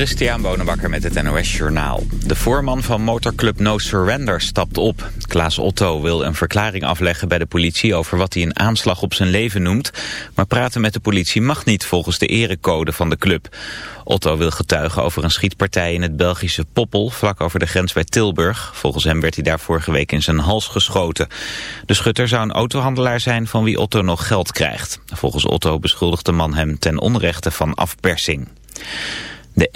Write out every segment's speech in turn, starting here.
Christian Bonenbakker met het NOS Journaal. De voorman van motorclub No Surrender stapt op. Klaas Otto wil een verklaring afleggen bij de politie over wat hij een aanslag op zijn leven noemt. Maar praten met de politie mag niet volgens de erecode van de club. Otto wil getuigen over een schietpartij in het Belgische Poppel, vlak over de grens bij Tilburg. Volgens hem werd hij daar vorige week in zijn hals geschoten. De schutter zou een autohandelaar zijn van wie Otto nog geld krijgt. Volgens Otto beschuldigt de man hem ten onrechte van afpersing. De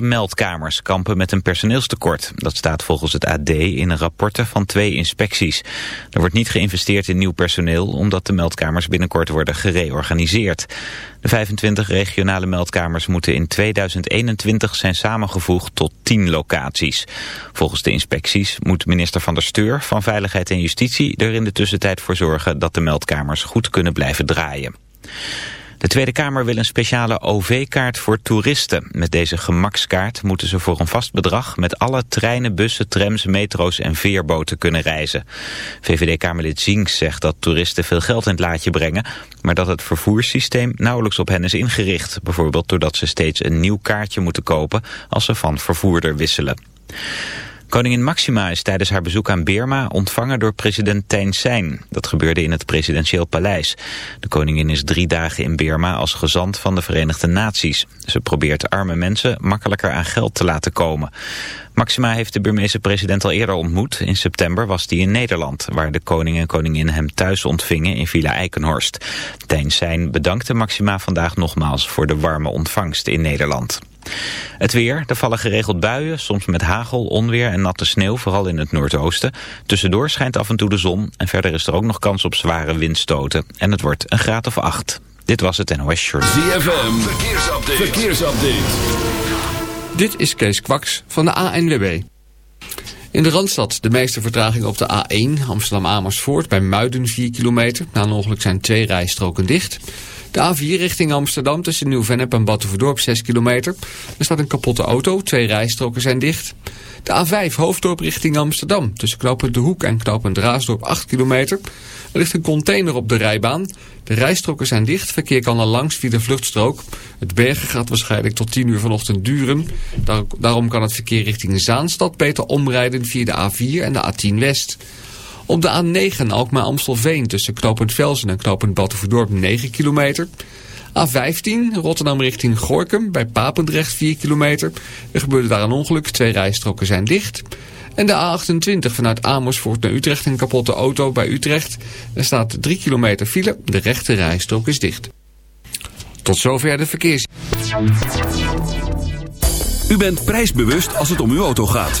112-meldkamers kampen met een personeelstekort. Dat staat volgens het AD in een rapporten van twee inspecties. Er wordt niet geïnvesteerd in nieuw personeel... omdat de meldkamers binnenkort worden gereorganiseerd. De 25 regionale meldkamers moeten in 2021 zijn samengevoegd tot 10 locaties. Volgens de inspecties moet minister Van der Steur van Veiligheid en Justitie... er in de tussentijd voor zorgen dat de meldkamers goed kunnen blijven draaien. De Tweede Kamer wil een speciale OV-kaart voor toeristen. Met deze gemakskaart moeten ze voor een vast bedrag met alle treinen, bussen, trams, metro's en veerboten kunnen reizen. VVD-Kamerlid Zinks zegt dat toeristen veel geld in het laadje brengen, maar dat het vervoerssysteem nauwelijks op hen is ingericht. Bijvoorbeeld doordat ze steeds een nieuw kaartje moeten kopen als ze van vervoerder wisselen. Koningin Maxima is tijdens haar bezoek aan Birma ontvangen door president Thein Sein. Dat gebeurde in het presidentieel paleis. De koningin is drie dagen in Birma als gezant van de Verenigde Naties. Ze probeert arme mensen makkelijker aan geld te laten komen. Maxima heeft de Burmeese president al eerder ontmoet. In september was hij in Nederland, waar de koning en koningin hem thuis ontvingen in Villa Eikenhorst. Thein Sein bedankte Maxima vandaag nogmaals voor de warme ontvangst in Nederland. Het weer, er vallen geregeld buien, soms met hagel, onweer en natte sneeuw, vooral in het noordoosten. Tussendoor schijnt af en toe de zon en verder is er ook nog kans op zware windstoten. En het wordt een graad of acht. Dit was het NOS Journal. ZFM, verkeersupdate. verkeersupdate. Dit is Kees Kwaks van de ANWB. In de Randstad de meeste vertraging op de A1 Amsterdam-Amersfoort bij Muiden 4 kilometer. Na een ongeluk zijn twee rijstroken dicht. De A4 richting Amsterdam tussen Nieuw-Vennep en Battenverdorp 6 kilometer. Er staat een kapotte auto, twee rijstroken zijn dicht. De A5 Hoofddorp richting Amsterdam tussen knooppunt De Hoek en knooppunt Raasdorp 8 kilometer. Er ligt een container op de rijbaan. De rijstroken zijn dicht, verkeer kan er langs via de vluchtstrook. Het bergen gaat waarschijnlijk tot 10 uur vanochtend duren. Daarom kan het verkeer richting Zaanstad beter omrijden via de A4 en de A10 West. Op de A9 Alkmaar-Amstelveen tussen knooppunt Velsen en knooppunt Battenverdorp 9 kilometer. A15 Rotterdam richting Gorkum bij Papendrecht 4 kilometer. Er gebeurde daar een ongeluk, twee rijstroken zijn dicht. En de A28 vanuit Amersfoort naar Utrecht een kapotte auto bij Utrecht. Er staat 3 kilometer file, de rechte rijstrook is dicht. Tot zover de verkeers. U bent prijsbewust als het om uw auto gaat.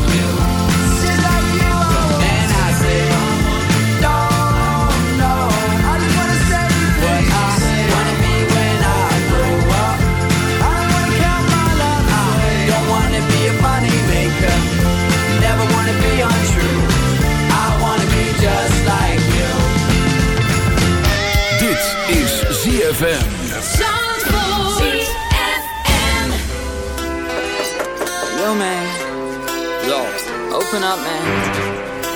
Yo, man. Yo, Open up, man.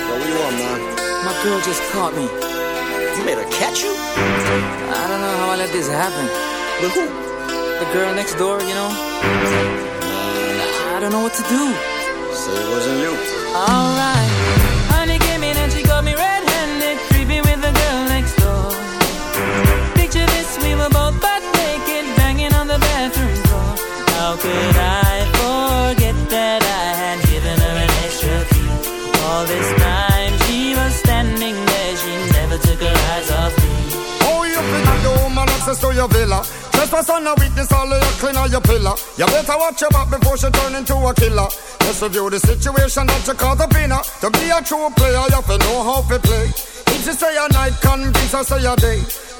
yo, what you want, man? My girl just caught me. You made her catch you? I don't know how I let this happen. With who? The girl next door, you know? I don't know what to do. Say it wasn't you. Alright. How could I forget that I had given her an extra key? All this time she was standing there, she never took her eyes off me. Oh, you figure the woman access to your villa. Trespass on a witness, all of your clean on your pillar. You better watch your back before she turn into a killer. Just review the situation that you up in her. To be a true player, you have to know how to play. If she say a night, convince her say a day.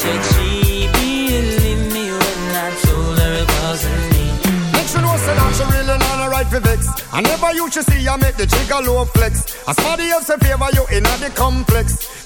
should she believe me when I told her it wasn't me? Make sure know say that she really not a right for vex. I never you should see I make the jigger low flex. As somebody else in favor you in the complex.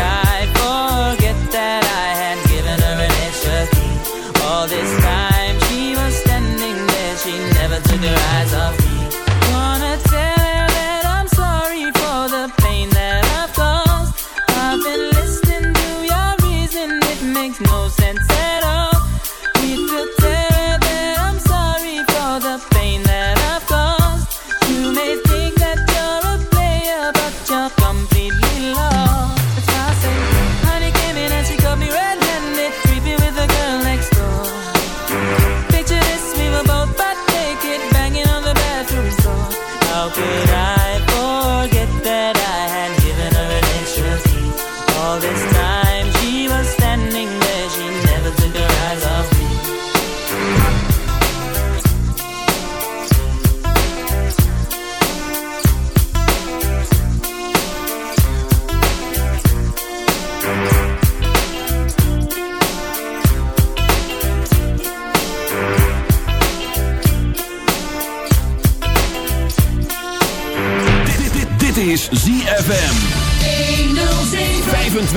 I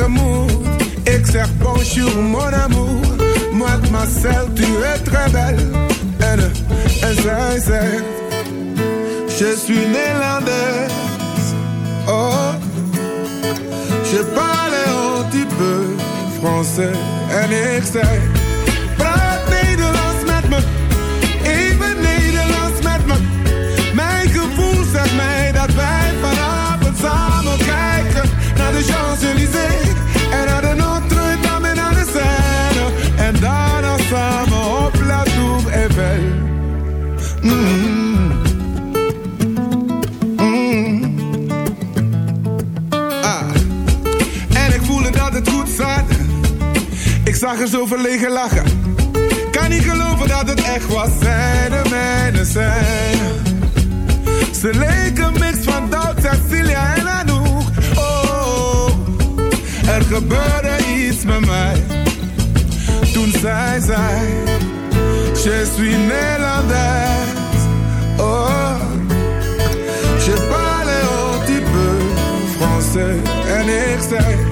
amour, sur mon amour. Moi, ma Marcel, tu es très belle, haine insincère. Je suis néerlandaise, oh, je parle un petit peu français, un excès. Ik lachen. Kan niet geloven dat het echt was, zij de mijne zijn. Ze leken mix van Doug, Cecilia en Anouk. Oh, er gebeurde iets met mij. Toen zij zei, je suis Nederlands. Oh, je parle un petit peu français. En ik zei...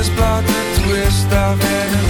this plot twist? I've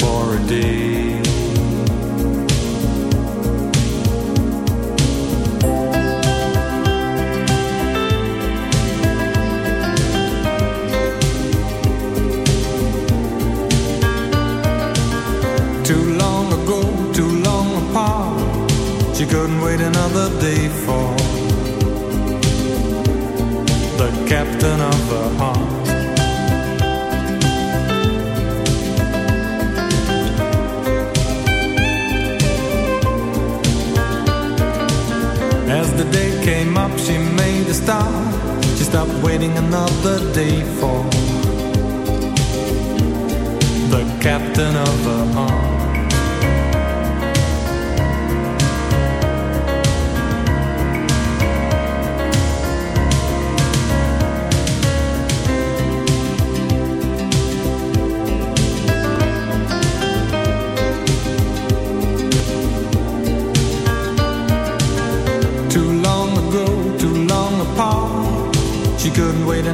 for a day. Too long ago, too long apart, she couldn't wait another day for the captain of a start. She stopped waiting another day for the captain of her heart.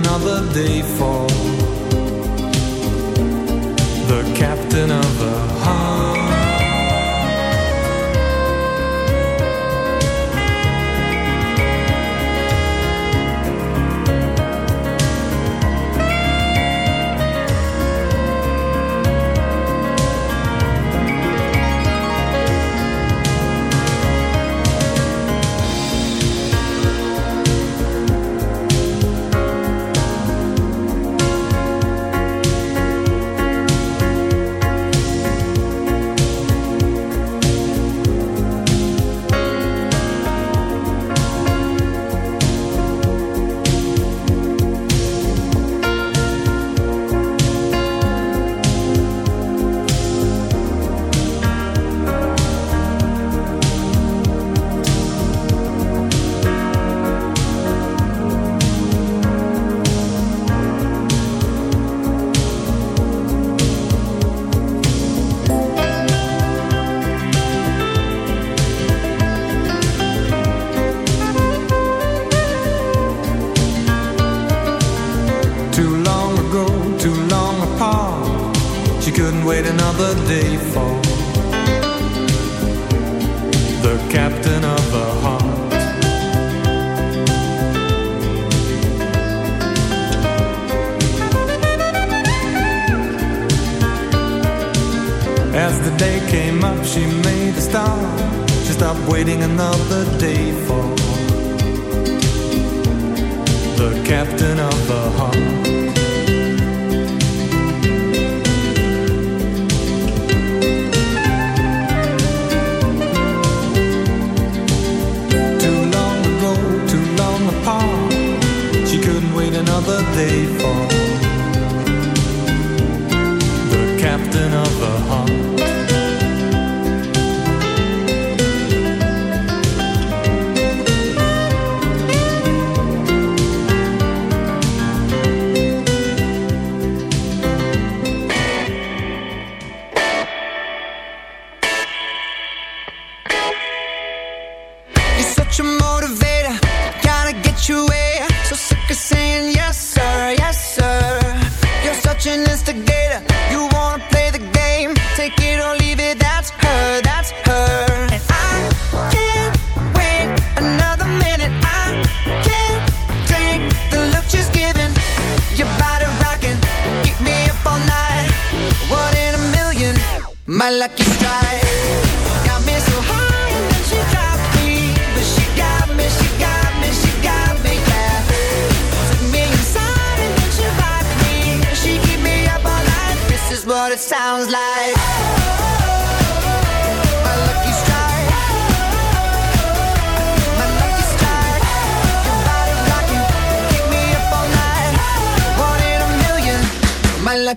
Another day for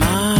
meet